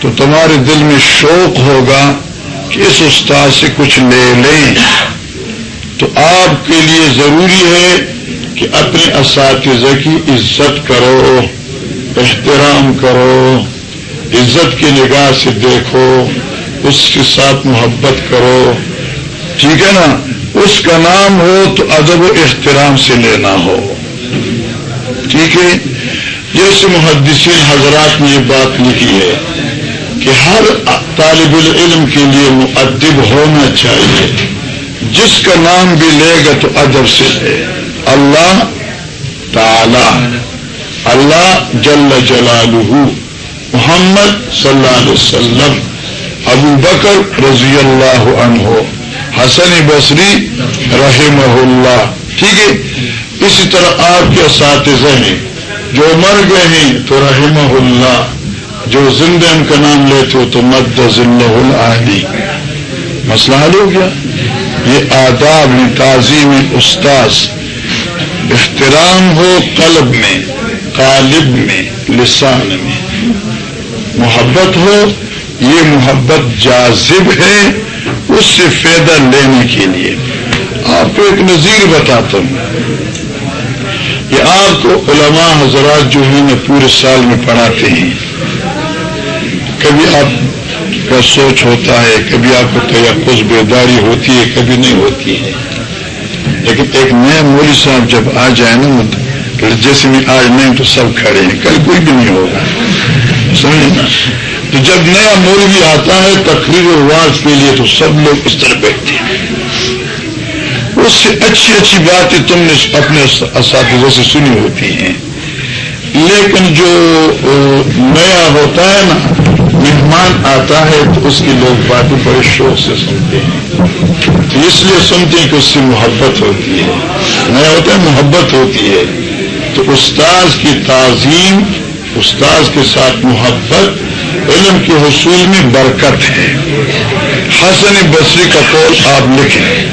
تو تمہارے دل میں شوق ہوگا کہ اس استاد سے کچھ لے لیں تو آپ کے لیے ضروری ہے کہ اپنے اساتذہ کی عزت کرو، احترام کرو، عزت کی نگاہ سے دیکھو، اس کے ساتھ محبت کرو۔ ٹھیک ہے نا؟ اس کا نام ہو تو ادب و احترام سے لینا ہو۔ ٹھیک ہے؟ جیسے محدثین حضرات نے یہ بات لکھی ہے۔ کہ ہر طالب العلم کے لیے معدب ہونا چاہیے۔ جس کا نام بھی لے گا تو ادب سے ہے اللہ تعالی۔ اللہ جل جلالہ۔ محمد صلی اللہ علیہ وسلم۔ ابو بکر رضی اللہ عنہ۔ حسن بصری رحم اللہ۔ ٹھیک ہے؟ اسی طرح آپ کے اساتذہ ہیں۔ جو مر گئے ہیں تو رحم اللہ۔ جو زندہ ان کا نام لیتے ہو تو مد ذلہ العلی مسئلہ حل ہو گیا۔ یہ آداب میں، تعظیم استاذ۔ احترام ہو قلب میں، قالب میں، لسان میں۔ محبت ہو، یہ محبت جازب ہے اس سے فائدہ لینے کے لیے۔ آپ کو ایک نظیر بتاتا ہوں۔ یہ آپ کو علماء حضرات جو ہیں نا پورے سال میں پڑھاتے ہیں۔ کبھی آپ کا سوچ ہوتا ہے، کبھی آپ کو تیقز بیداری ہوتی ہے، کبھی نہیں ہوتی ہے۔ لیکن ایک نیا مولی صاحب جب آ جائے نا جیسے میں آج نہیں تو سب کھڑے ہیں، کل کوئی بھی نہیں ہوگا۔ سمجھے نا؟ تو جب نیا مولوی آتا ہے تقریر و واز کے لیے تو سب لوگ اس طرح بیٹھتے ہیں۔ اس سے اچھی اچھی باتیں تم نے اپنے اساتذہ سے سنی ہوتی ہیں۔ لیکن جو نیا ہوتا ہے نا مہمان آتا ہے تو اس کی لوگ باتیں بڑے شوق سے سنتے ہیں۔ تو اس لیے سنتے ہیں کہ اس سے محبت ہوتی ہے۔ نیا ہوتا ہے، محبت ہوتی ہے۔ تو استاذ کی تعظیم، استاذ کے ساتھ محبت علم کے حصول میں برکت ہے۔ حسن بصری کا قول آپ لکھیں۔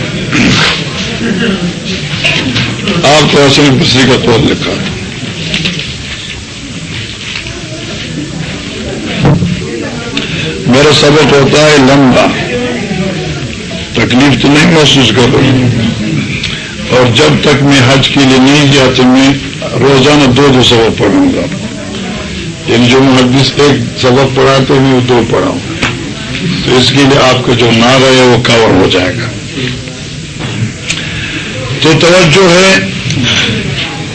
آپ کو حسن بصری کا قول لکھا۔ میرا سبق ہوتا ہے لمبا۔ تکلیف تو نہیں محسوس کر رہی اور جب تک میں حج کے لیے نہیں گیا تو میں روزانہ دو دو سبق پڑھوں گا۔ یعنی جو محدث ایک سبق پڑھاتے ہیں، وہ دو پڑھاؤں۔ تو اس کے لیے آپ کا جو نہ رہے وہ کور ہو جائے گا۔ تو توجہ ہے،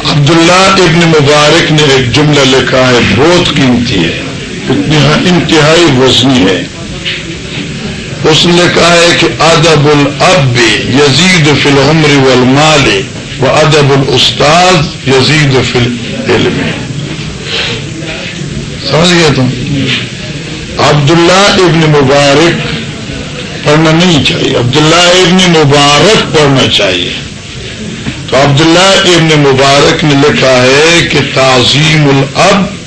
عبداللہ ابن مبارک نے ایک جملہ لکھا ہے، بہت قیمتی ہے۔ انتہائی وزنی ہے۔ اس نے کہا ہے کہ ادب الب یزید فی العمر والمال و ادب الاستاذ یزید فی العلم۔ سمجھ گیا تم؟ عبداللہ ابن مبارک پڑھنا نہیں چاہیے۔ عبداللہ ابن مبارک پڑھنا چاہیے۔ تو عبداللہ ابن مبارک نے لکھا ہے کہ تعظیم الاب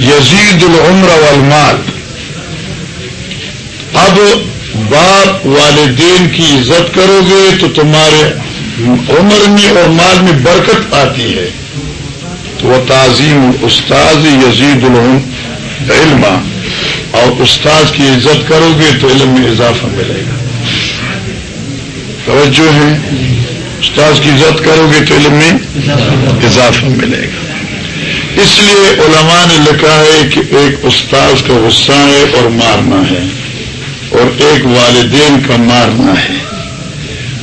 یزید العمر والمال۔ اب باپ والدین کی عزت کرو گے تو تمہارے عمر میں اور مال میں برکت آتی ہے۔ تو وہ تعظیم استاذ یزید العلم، اور استاذ کی عزت کرو گے تو علم میں اضافہ ملے گا۔ توجہ ہے؟ استاذ کی عزت کرو گے تو علم میں اضافہ ملے گا۔ اس لیے علماء نے لکھا ہے کہ ایک استاذ کا غصہ ہے اور مارنا ہے اور ایک والدین کا مارنا ہے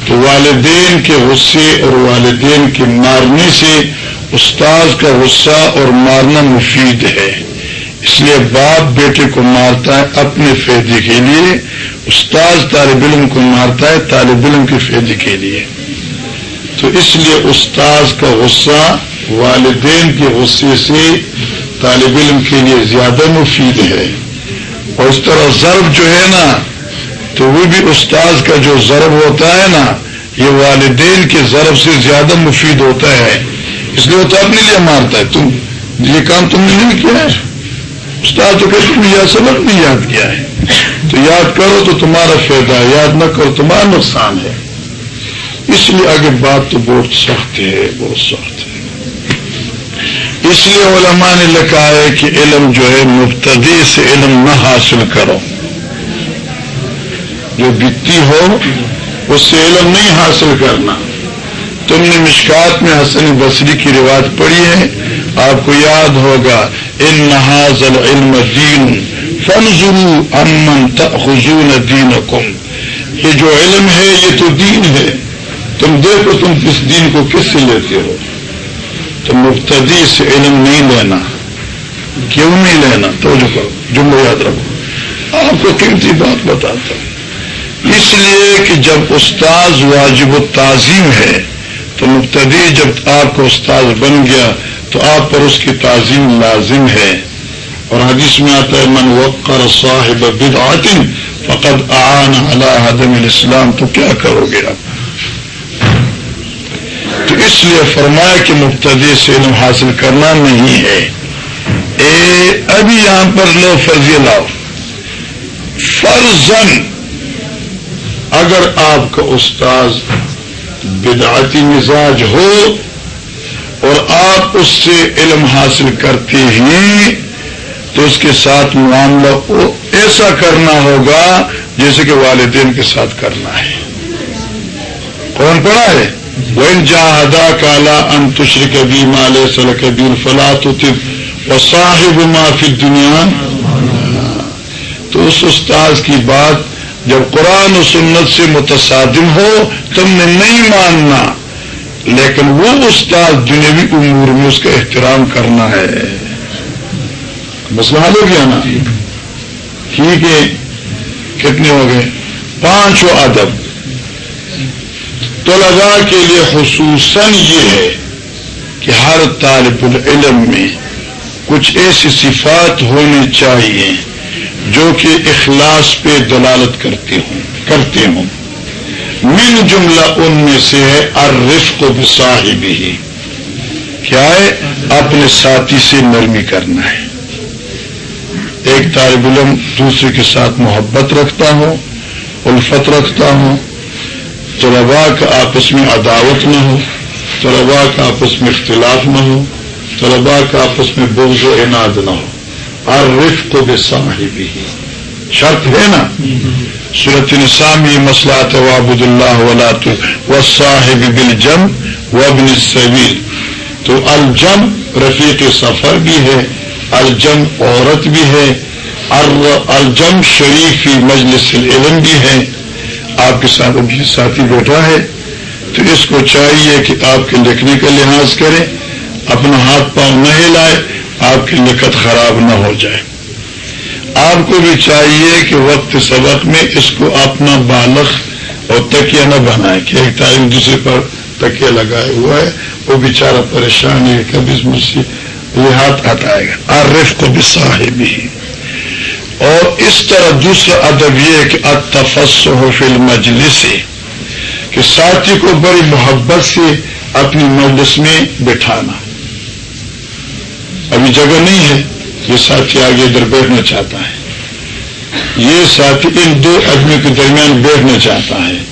تو والدین کے غصے اور والدین کے مارنے سے استاذ کا غصہ اور مارنا مفید ہے۔ اس لیے باپ بیٹے کو مارتا ہے اپنے فائدے کے لیے، استاذ طالب علم کو مارتا ہے طالب علم کے فائدے کے لیے۔ تو اس لیے استاذ کا غصہ والدین کے غصے سے طالب علم کے لیے زیادہ مفید ہے۔ اور اس طرح ضرب جو ہے نا، تو وہ بھی استاذ کا جو ضرب ہوتا ہے نا، یہ والدین کے ضرب سے زیادہ مفید ہوتا ہے۔ اس لیے وہ تو اپنے لیے مارتا ہے۔ تم، یہ کام تم نے نہیں کیا ہے۔ استاد تو کہتے تم یہ سبق نہیں یاد کیا ہے۔ تو یاد کرو تو تمہارا فائدہ ہے یاد نہ کرو تمہارا نقصان ہے۔ اس لیے آگے بات تو بہت سخت ہے، بہت سخت۔ اس لیے علماء نے لکھا ہے کہ علم جو ہے مبتدی سے علم نہ حاصل کرو۔ جو بتی ہو، اس سے علم نہیں حاصل کرنا۔ تم نے مشکات میں حسن بصری کی رواج پڑھی ہے۔ آپ کو یاد ہوگا، ان نہاز العلم دین فنزرو امن تخون دین یہ جو علم ہے، یہ تو دین ہے۔ تم دیکھو تم اس دین کو کس سے لیتے ہو۔ تم مبتدی سے علم نہیں لینا، کیوں نہیں لینا؟ تو جو کرو، جملہ یاد رکھو۔ آپ کو قیمتی بات بتاتا ہوں۔ اس لیے کہ جب استاذ واجب و تعظیم ہے، تو مبتدی جب آپ کو استاذ بن گیا، تو آپ پر اس کی تعظیم لازم ہے۔ اور حدیث میں آتا ہے، من وقر صاحب بدعت فقد آن علی حدم الاسلام تو کیا کرو گے آپ؟ اس لیے فرمایا کہ مبتدی سے علم حاصل کرنا نہیں ہے۔ اے، ابھی یہاں پر لو فرضی لاؤ۔ فرزن اگر آپ کا استاذ بدعتی مزاج ہو اور آپ اس سے علم حاصل کرتے ہیں، تو اس کے ساتھ معاملہ ایسا کرنا ہوگا جیسے کہ والدین کے ساتھ کرنا ہے۔ کون پڑا ہے؟ وین جاہدا کالا ان تشر کبھی مال سل کبیر فلا تو و صاحب معافی دنیا تو اس استاذ کی بات جب قرآن و سنت سے متصادم ہو تم نے نہیں ماننا، لیکن وہ استاد دنیوی امور میں اس کا احترام کرنا ہے۔ مسئلہ ہو گیا نا؟ ٹھیک ہے، کتنے ہو گئے؟ پانچوں ادب۔ طلباء کے لیے خصوصاً یہ ہے کہ ہر طالب العلم میں کچھ ایسی صفات ہونی چاہیے جو کہ اخلاص پہ دلالت کرتے ہوں کرتے ہوں۔ من جملہ ان میں سے ہے ارف کو ہی کیا ہے؟ اپنے ساتھی سے نرمی کرنا ہے۔ ایک طالب علم دوسرے کے ساتھ محبت رکھتا ہوں، الفت رکھتا ہوں طلباء کا آپس میں عداوت نہ ہو، طلباء کا آپس میں اختلاف نہ ہو، طلباء کا آپس میں بغض و عناد نہ ہو۔ اور رف کو بھی بھی شرط ہے نا؟ صورت نسام یہ مسئلہ وابد اللہ ولا تو و صاحب بل جم و ابن سبیل تو الجم رفیق سفر بھی ہے الجم عورت بھی ہے الجم شریفی مجلس العلم بھی ہے۔ آپ کے ساتھ ابھی ساتھی بیٹھا ہے، تو اس کو چاہیے کہ آپ کے لکھنے کا لحاظ کریں، اپنا ہاتھ پاؤں نہ ہلائے، آپ کی لکھت خراب نہ ہو جائے۔ آپ کو بھی چاہیے کہ وقت سبق میں اس کو اپنا بالغ اور تکیہ نہ بنائے، کہ ایک تعلیم دوسرے پر تکیہ لگائے ہوا ہے، وہ بیچارہ پریشان ہے کبھی مجھ سے یہ ہاتھ ہٹائے گا۔ عارف کو بھی صاحب ہی اور اس طرح دوسرا ادب یہ کہ اتفس ہو فل کہ ساتھی کو بڑی محبت سے اپنی مجلس میں بٹھانا۔ ابھی جگہ نہیں ہے، یہ ساتھی آگے ادھر بیٹھنا چاہتا ہے۔ یہ ساتھی ان دو آدمیوں کے درمیان بیٹھنا چاہتا ہے۔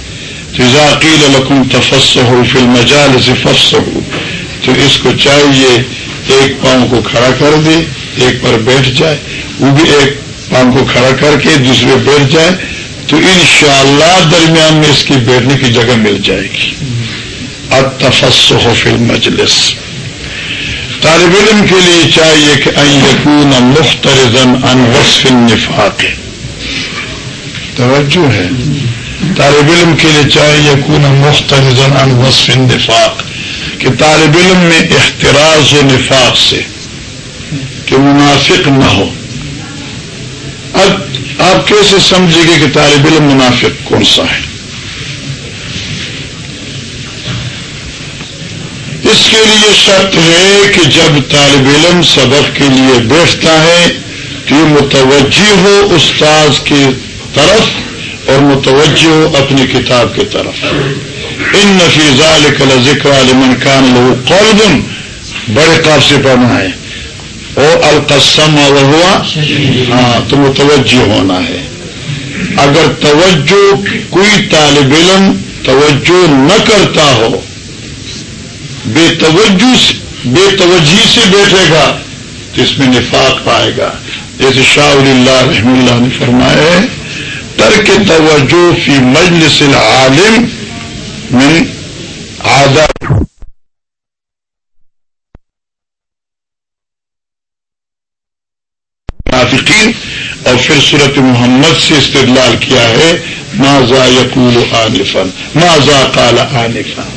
تو ذاکیل القم تفس ہو فل مجال سے فس ہو تو اس کو چاہیے ایک پاؤں کو کھڑا کر دے، ایک پر بیٹھ جائے، وہ بھی ایک پاؤں کو کھڑا کر کے دوسرے بیٹھ جائے تو انشاءاللہ درمیان میں اس کی بیٹھنے کی جگہ مل جائے گی۔ اب تفس ہو فل مجلس طالب علم کے لیے چاہیے کہ یقون مخترزن ان وصف النفاق۔ توجہ ہے۔ طالب علم کے لیے چاہیے یقون مخترزن ان وصف النفاق۔ کہ طالب علم میں احتراز و نفاق سے کہ منافق نہ ہو۔ آپ کیسے سمجھے گے کہ طالب علم منافق کون سا ہے؟ اس کے لیے شرط ہے کہ جب طالب علم سبق کے لیے بیٹھتا ہے تو یہ متوجہ ہو استاذ کی طرف اور متوجہ ہو اپنی کتاب کی طرف۔ ان نفیزہ لکھل ذکر عالمن خان لو قلب بڑے قاب سے پڑھنا ہے۔ او القسم ہوا ہاں تو متوجہ ہونا ہے۔ اگر توجہ کوئی طالب علم توجہ نہ کرتا ہو، بے توجہ بے توجہ سے بیٹھے گا، تو اس میں نفاق پائے گا۔ جیسے شاہ اللہ رحم اللہ نے فرمایا ہے، ترک توجہ فی مجلس العالم من منافقین اور پھر صورت محمد سے استدلال کیا ہے ماضا یقول عانفن ماضا کالا عانفن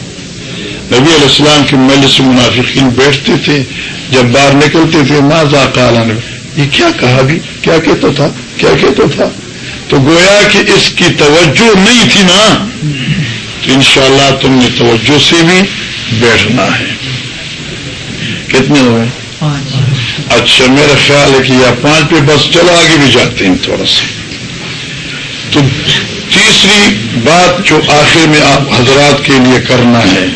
نبی علیہ السلام کے مل سے منافقین بیٹھتے تھے، جب باہر نکلتے تھے ماضا کالا نے یہ کیا کہا بھی؟ کیا کہتا تھا؟ کیا کہتا تھا؟ تو گویا کہ اس کی توجہ نہیں تھی نا، تو انشاءاللہ تم نے توجہ سے بھی بیٹھنا ہے۔ کتنے ہوئے؟ اچھا میرا خیال ہے کہ یا پانچ پہ بس چلو، آگے بھی جاتے ہیں تھوڑا سا۔ تو تیسری بات جو آخر میں آپ حضرات کے لیے کرنا ہے،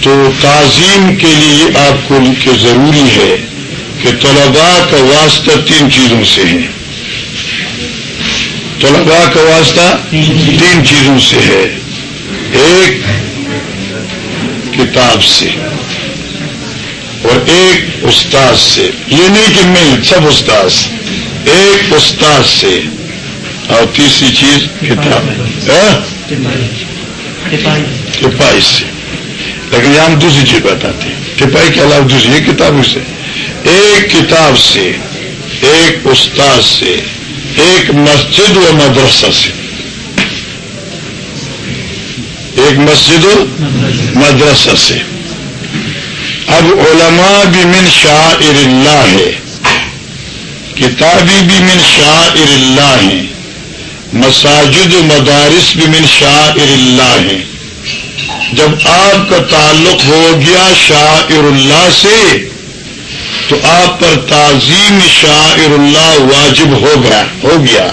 تو تعظیم کے لیے آپ کو کہ ضروری ہے کہ طلباء کا واسطہ تین چیزوں سے ہے۔ طلباء کا واسطہ تین چیزوں سے ہے۔ ایک، کتاب سے۔ اور ایک استاد سے، یہ نہیں کہ میں، سب استاد ایک استاد سے۔ اور تیسری چیز، کتاب۔ ہاں؟ ہے سے۔ لیکن یہاں ہم دوسری چیز بتاتے ہیں۔ ٹپائی کے علاوہ دوسری کتابوں سے۔ ایک کتاب سے، ایک استاد سے، ایک مسجد و مدرسہ سے۔ ایک مسجد و مدرسہ سے۔ اب علماء بھی من شاعر اللہ ہے۔ کتابی بھی من شاعر اللہ ہے مساجد و مدارس بھی من شاعر اللہ ہے جب آپ کا تعلق ہو گیا شاعر اللہ سے، تو آپ پر تعظیم شاعر اللہ واجب ہو گیا ہو گیا۔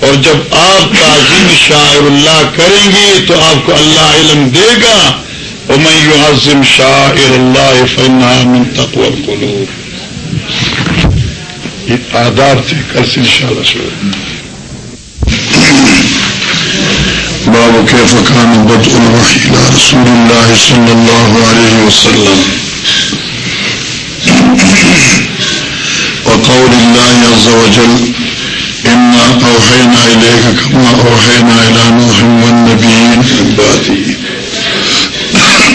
اور جب آپ تعظیم شاعر اللہ کریں گے، تو آپ کو اللہ علم دے گا۔ اور میں یو عظم شاعر اللہ فنا من تقوی القلوب. یہ آداب تھے کل سے انشاءاللہ شروع باب كيف كان بدء الوحي إلى رسول الله صلى الله عليه وسلم. وقول الله عز وجل، إنا أوحينا إليك كما أوحينا إلى نوح